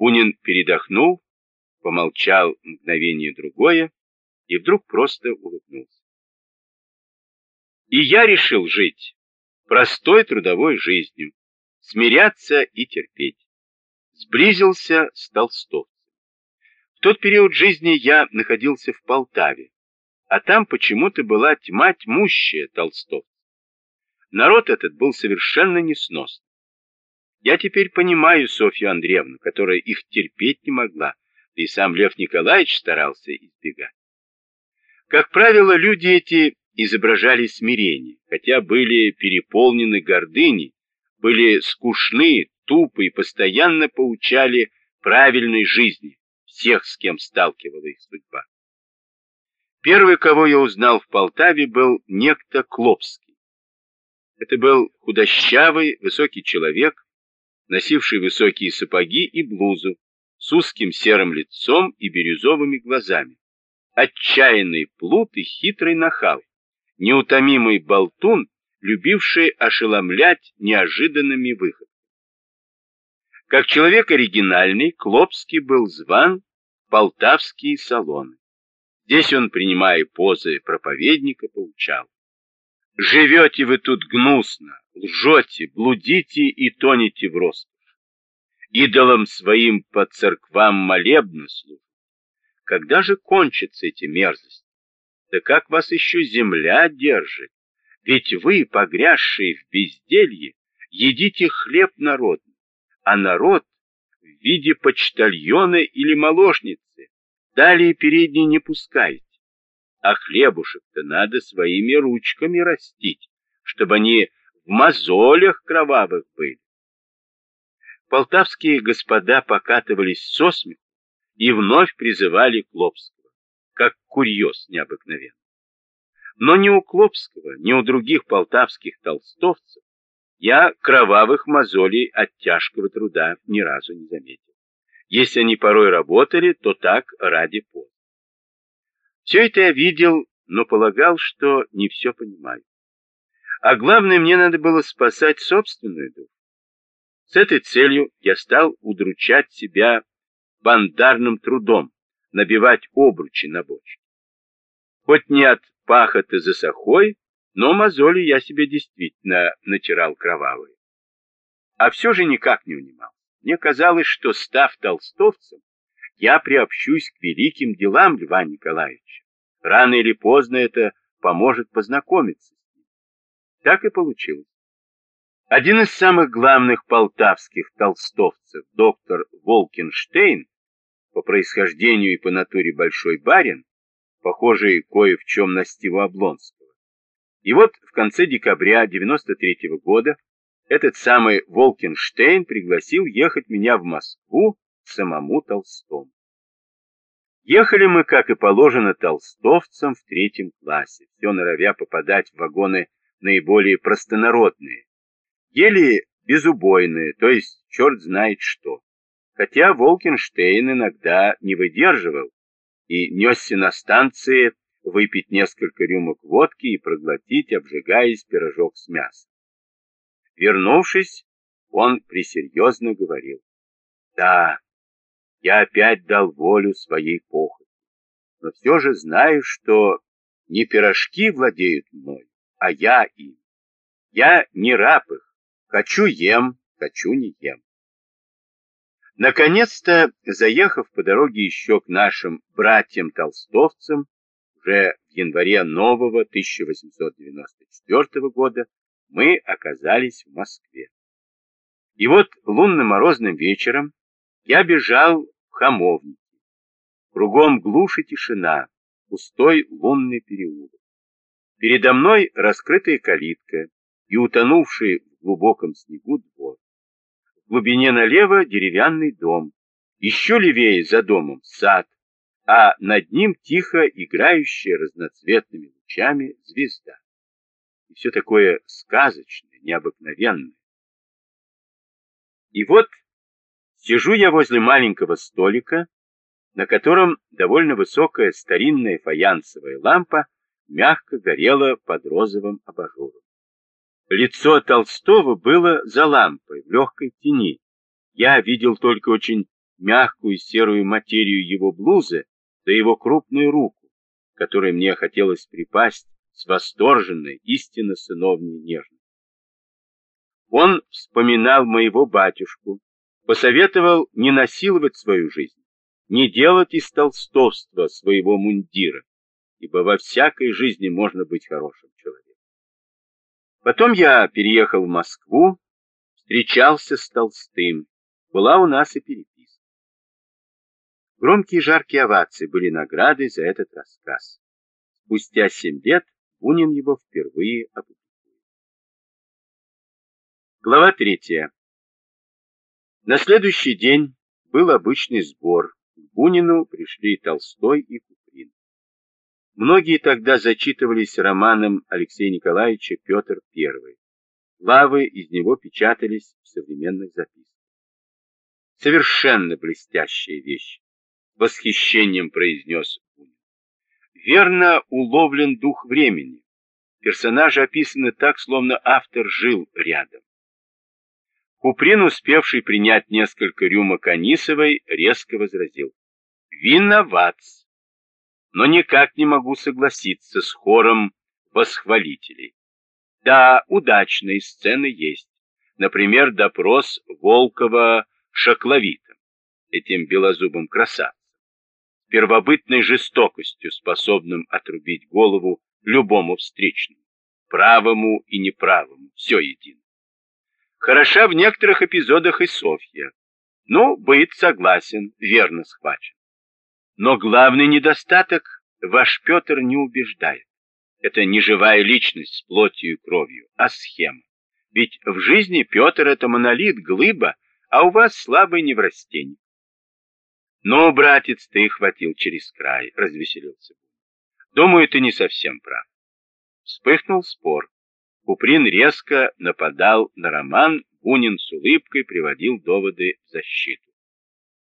Бунин передохнул, помолчал мгновение другое и вдруг просто улыбнулся. И я решил жить простой трудовой жизнью, смиряться и терпеть. Сблизился с толстовцем. В тот период жизни я находился в Полтаве, а там почему-то была тьма тьмущая толстовцев. Народ этот был совершенно несносный. Я теперь понимаю Софью Андреевну, которая их терпеть не могла, и сам Лев Николаевич старался избегать. Как правило, люди эти изображали смирение, хотя были переполнены гордыней, были скучны, тупы и постоянно поучали правильной жизни всех, с кем сталкивала их судьба. Первый, кого я узнал в Полтаве, был некто Клопский. Это был худощавый, высокий человек, носивший высокие сапоги и блузу, с узким серым лицом и бирюзовыми глазами. Отчаянный плут и хитрый нахал, неутомимый болтун, любивший ошеломлять неожиданными выходами. Как человек оригинальный, Клопский был зван в полтавские салоны. Здесь он, принимая позы проповедника, поучал. «Живете вы тут гнусно, лжете, блудите и тонете в роскошь. Идолам своим по церквам молебно служат. Когда же кончатся эти мерзости? Да как вас еще земля держит? Ведь вы, погрязшие в безделье, едите хлеб народный, а народ в виде почтальона или моложницы далее передней не пускаете. А хлебушек-то надо своими ручками растить, чтобы они в мозолях кровавых были. Полтавские господа покатывались со смеху и вновь призывали Клопского, как курьез необыкновенный. Но ни у Клопского, ни у других полтавских толстовцев я кровавых мозолей от тяжкого труда ни разу не заметил. Если они порой работали, то так ради пота. Все это я видел, но полагал, что не все понимаю. А главное, мне надо было спасать собственную душу. С этой целью я стал удручать себя бандарным трудом, набивать обручи на бочке. Хоть не от пахоты за сахой, но мозоли я себе действительно натирал кровавые. А все же никак не унимал. Мне казалось, что, став толстовцем, я приобщусь к великим делам Льва Николаевича. Рано или поздно это поможет познакомиться так и получилось. Один из самых главных полтавских толстовцев, доктор Волкенштейн, по происхождению и по натуре большой барин, похожий кое в чем на Стива Облонского. И вот в конце декабря 93 -го года этот самый Волкенштейн пригласил ехать меня в Москву самому Толстому. Ехали мы, как и положено толстовцам, в третьем классе, все норовя попадать в вагоны наиболее простонародные, ели безубойные, то есть черт знает что. Хотя Волкенштейн иногда не выдерживал и несся на станции выпить несколько рюмок водки и проглотить, обжигаясь, пирожок с мясом. Вернувшись, он присерьезно говорил, «Да, я опять дал волю своей похоти, но все же знаю, что не пирожки владеют мной, а я им. Я не раб их. Хочу ем, хочу не ем. Наконец-то, заехав по дороге еще к нашим братьям-толстовцам, уже в январе нового 1894 года, мы оказались в Москве. И вот лунно-морозным вечером я бежал в Хамовники. Кругом глушь и тишина, пустой лунный переулок. Передо мной раскрытая калитка и утонувший в глубоком снегу двор. В глубине налево деревянный дом, еще левее за домом сад, а над ним тихо играющая разноцветными лучами звезда. И все такое сказочное, необыкновенное. И вот сижу я возле маленького столика, на котором довольно высокая старинная фаянсовая лампа мягко горела под розовым абажуром. Лицо Толстого было за лампой, в легкой тени. Я видел только очень мягкую серую материю его блузы, да его крупную руку, которой мне хотелось припасть с восторженной, истинно сыновней нежностью. Он вспоминал моего батюшку, посоветовал не насиловать свою жизнь, не делать из толстовства своего мундира, ибо во всякой жизни можно быть хорошим человеком. Потом я переехал в Москву, встречался с Толстым, была у нас и переписка. Громкие жаркие овации были наградой за этот рассказ. Спустя семь лет Бунин его впервые опубликовал. Глава третья. На следующий день был обычный сбор. К Бунину пришли Толстой и Куприн. Многие тогда зачитывались романом Алексея Николаевича «Петр I». Главы из него печатались в современных записках. Совершенно блестящая вещь, восхищением произнес Бунин. Верно уловлен дух времени. Персонажи описаны так, словно автор жил рядом. Куприн, успевший принять несколько рюмок Анисовой, резко возразил. Виноват. Но никак не могу согласиться с хором восхвалителей. Да, удачные сцены есть. Например, допрос Волкова шакловитом, этим белозубым красавцем, первобытной жестокостью, способным отрубить голову любому встречному, правому и неправому, все едино. Хороша в некоторых эпизодах и Софья. Ну, быт согласен, верно схвачен. Но главный недостаток ваш Петр не убеждает. Это не живая личность с плотью и кровью, а схема. Ведь в жизни Петр это монолит, глыба, а у вас слабый неврастенник. Но, братец, ты хватил через край, развеселился. Думаю, ты не совсем прав. Вспыхнул спор. Куприн резко нападал на роман, Бунин с улыбкой приводил доводы в защиту.